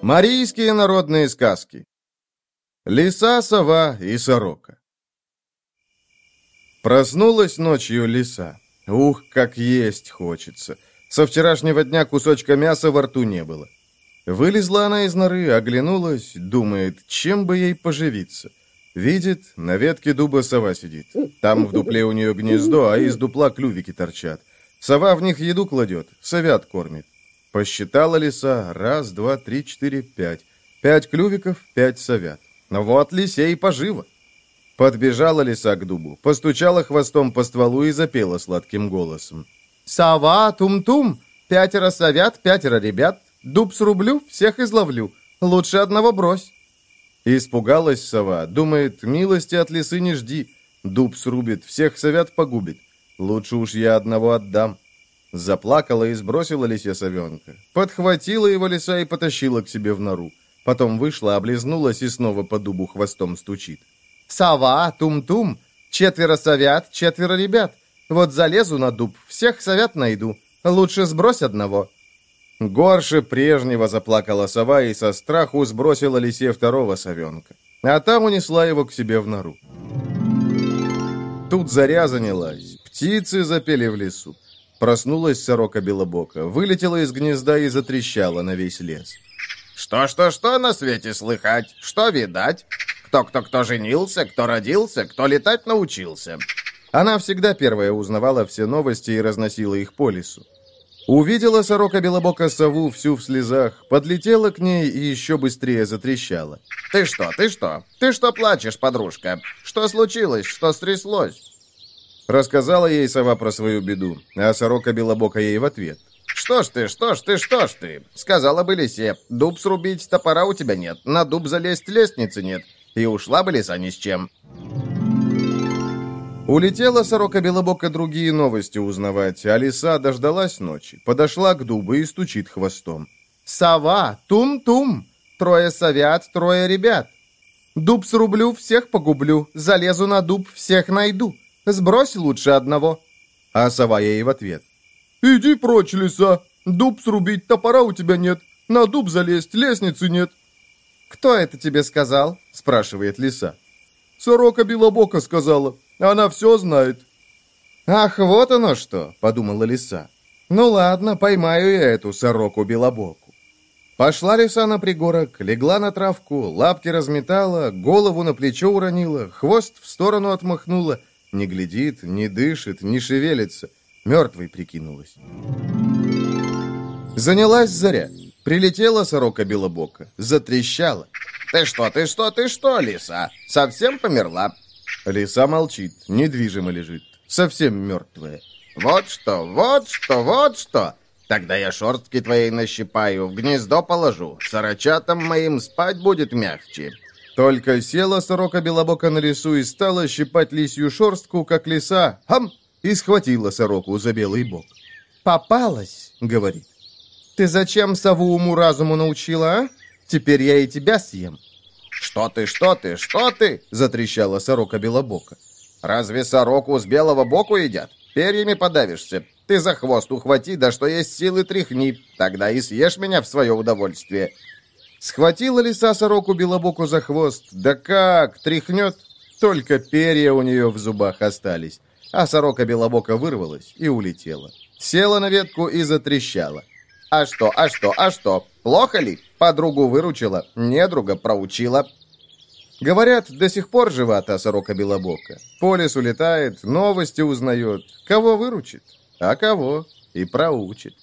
Марийские народные сказки. Лиса, сова и сорока. Проснулась ночью лиса. Ух, как есть хочется. Со вчерашнего дня кусочка мяса во рту не было. Вылезла она из норы, оглянулась, думает, чем бы ей поживиться. Видит, на ветке дуба сова сидит. Там в дупле у нее гнездо, а из дупла клювики торчат. Сова в них еду кладет, совят кормит. Посчитала лиса. Раз, два, три, четыре, пять. Пять клювиков, пять совят. Ну вот лисе и поживо. Подбежала лиса к дубу, постучала хвостом по стволу и запела сладким голосом. «Сова, тум-тум, пятеро совят, пятеро ребят, дуб срублю, всех изловлю, лучше одного брось». Испугалась сова, думает, милости от лисы не жди, дуб срубит, всех совят погубит, лучше уж я одного отдам. Заплакала и сбросила лисе совенка. Подхватила его лиса и потащила к себе в нору. Потом вышла, облизнулась и снова по дубу хвостом стучит. «Сова, тум-тум, четверо совят, четверо ребят. Вот залезу на дуб, всех совят найду. Лучше сбрось одного». Горше прежнего заплакала сова и со страху сбросила лисе второго совенка. А там унесла его к себе в нору. Тут заря занялась, птицы запели в лесу. Проснулась сорока белобока, вылетела из гнезда и затрещала на весь лес. «Что-что-что на свете слыхать? Что видать? Кто-кто-кто женился, кто родился, кто летать научился?» Она всегда первая узнавала все новости и разносила их по лесу. Увидела сорока белобока сову всю в слезах, подлетела к ней и еще быстрее затрещала. «Ты что, ты что? Ты что плачешь, подружка? Что случилось? Что стряслось?» Рассказала ей сова про свою беду, а сорока белобока ей в ответ. «Что ж ты, что ж ты, что ж ты?» Сказала бы лисе, дуб срубить, топора у тебя нет, на дуб залезть лестницы нет, и ушла бы лиса ни с чем. Улетела сорока белобока другие новости узнавать, а лиса дождалась ночи, подошла к дубу и стучит хвостом. «Сова! Тум-тум! Трое совят, трое ребят! Дуб срублю, всех погублю, залезу на дуб, всех найду!» Сбрось лучше одного». А сова ей в ответ. «Иди прочь, лиса. Дуб срубить, топора у тебя нет. На дуб залезть, лестницы нет». «Кто это тебе сказал?» – спрашивает лиса. «Сорока Белобока сказала. Она все знает». «Ах, вот оно что!» – подумала лиса. «Ну ладно, поймаю я эту сороку Белобоку». Пошла лиса на пригорок, легла на травку, лапки разметала, голову на плечо уронила, хвост в сторону отмахнула не глядит, не дышит, не шевелится. Мертвой прикинулась. Занялась заря. Прилетела сорока белобока. Затрещала. «Ты что, ты что, ты что, лиса? Совсем померла?» Лиса молчит, недвижимо лежит. Совсем мертвая. «Вот что, вот что, вот что! Тогда я шорстки твоей нащипаю, в гнездо положу. Сорочатам моим спать будет мягче. Только села сорока белобока на лесу и стала щипать лисью шерстку, как лиса, хам, и схватила сороку за белый бок. «Попалась», — говорит. «Ты зачем сову уму-разуму научила, а? Теперь я и тебя съем». «Что ты, что ты, что ты?» — затрещала сорока белобока. «Разве сороку с белого боку едят? Перьями подавишься. Ты за хвост ухвати, да что есть силы тряхни. Тогда и съешь меня в свое удовольствие. Схватила лиса сороку белобоку за хвост. Да как, тряхнет. Только перья у нее в зубах остались. А сорока белобока вырвалась и улетела. Села на ветку и затрещала. «А что, а что, а что? Плохо ли? Подругу выручила, недруга проучила». Говорят, до сих пор жива та сорока белобока. По лесу летает, новости узнает. Кого выручит, а кого и проучит.